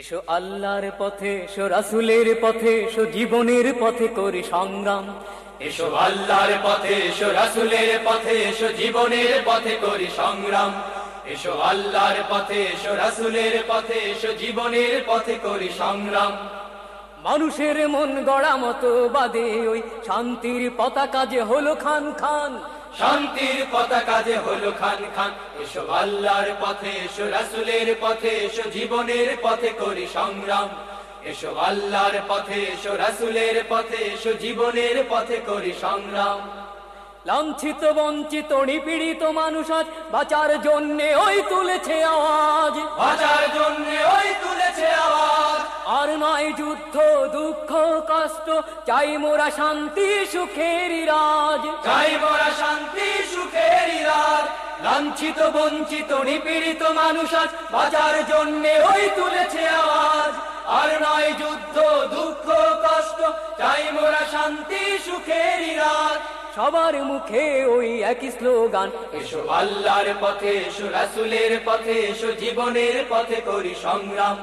এসো আল্লাহর পথে এসো রাসুলের পথে এসো জীবনের পথে করি সংগ্রাম। এসো আল্লাহর পথে এসো রাসুলের পথে এসো জীবনের পথে করি সংগ্রাম। এসো আল্লাহর পথে এসো রাসুলের পথে এসো জীবনের পথে করি সংগ্রাম। মানুষের মন গড়া মতো বাদে ওই শান্তির পতাকা যে হলো খান খান শান্তির পতাকা যে হলো খান খান। এসো আল্লাহর পথে, এসো রাসুলের পথে, এসো জীবনের পথে করি সংগ্রাম। এসো আল্লাহর পথে, এসো রাসুলের পথে, এসো জীবনের পথে করি সংগ্রাম। লাঞ্ছিত, বঞ্চিত, নিপীড়িত মানুষ আজ বাঁচার জন্যে ওই তুলেছে আওয়াজ। বাঁচার নয় যুদ্ধ দুঃখ কষ্ট চাই মোরা শান্তি সুখের রাজ। চাই মোরা শান্তি সুখের রাত লাঞ্ছিত বঞ্চিত নিপীড়িত মানুষ আজ বাঁচার জন্য ওই তুলেছে আওয়াজ। আর নয় যুদ্ধ দুঃখ কষ্ট চাই মোরা শান্তি সুখের রাত সবার মুখে ওই একই স্লোগান এসো আল্লাহর পথে এসো রাসুলের পথে এসো জীবনের পথে করি সংগ্রাম।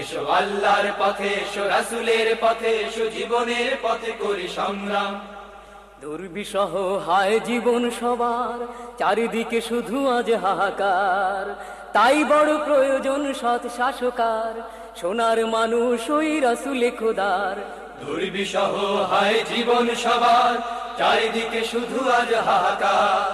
এসো আল্লাহর পথে এসো রাসুলের পথে এসো জীবনের পথে করি সংগ্রাম। দুর্বিষহ হায় জীবন সবার চারিদিকে শুধু আজ হাহাকার। তাই বড় প্রয়োজন সৎ শাসকার সোনার মানুষ ওই রাসুলে খোদার। দুর্বিষহ হায় জীবন সবার চারিদিকে শুধু আজ হাহাকার।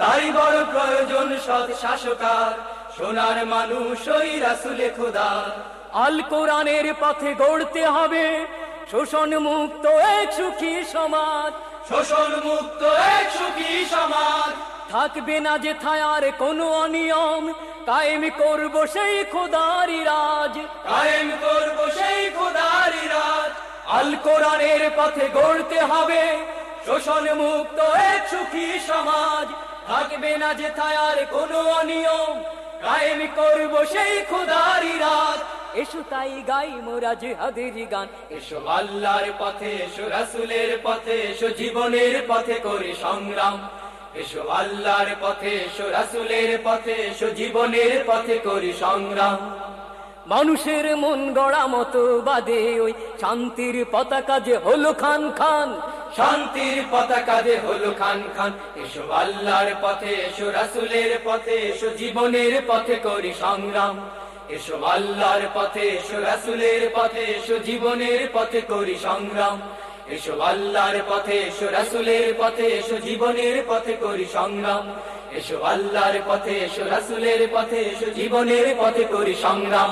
তাই বড় প্রয়োজন সৎ শাসকার সোনার মানুষ ওই রাসুলে খোদার। আল কোরআনের পথে গড়তে হবে। শোষণ মুক্ত এক সুখী সমাজ। শোষণ মুক্ত এক সুখী সমাজ। থাকবে না যে থায়ার কোনো অনিয়ম। কায়েম করব সেই খোদারি রাজ কায়েম করব সেই খোদারি রাত আল কোরআনের পথে গড়তে হবে। শোষণ মুক্ত এক সুখী সমাজ। থাকবে না যে থায়ার কোনো অনিয়ম। কায়েম করব সেই খোদারি রাজ এসো তাই গাই মোরা জেহাদের গান। এসো আল্লাহর পথে এসো রাসুলের পথে এসো জীবনের পথে করি সংগ্রাম। এসো আল্লাহর পথে এসো রাসুলের পথে এসো জীবনের পথে করি সংগ্রাম। মানুষের মন গড়া মতো বাদে ওই শান্তির পতাকা যে হলো খান খান। শান্তির পতাকা যে হলো খান খান। এসো আল্লাহর পথে এসো রাসুলের পথে এসো জীবনের পথে করি সংগ্রাম। এসো আল্লাহর পথে, এসো রাসুলের পথে, এসো জীবনের পথে করি সংগ্রাম। এসো আল্লাহর পথে, এসো রাসুলের পথে, এসো জীবনের পথে করি সংগ্রাম। এসো আল্লাহর পথে, এসো রাসুলের পথে, এসো জীবনের পথে করি সংগ্রাম।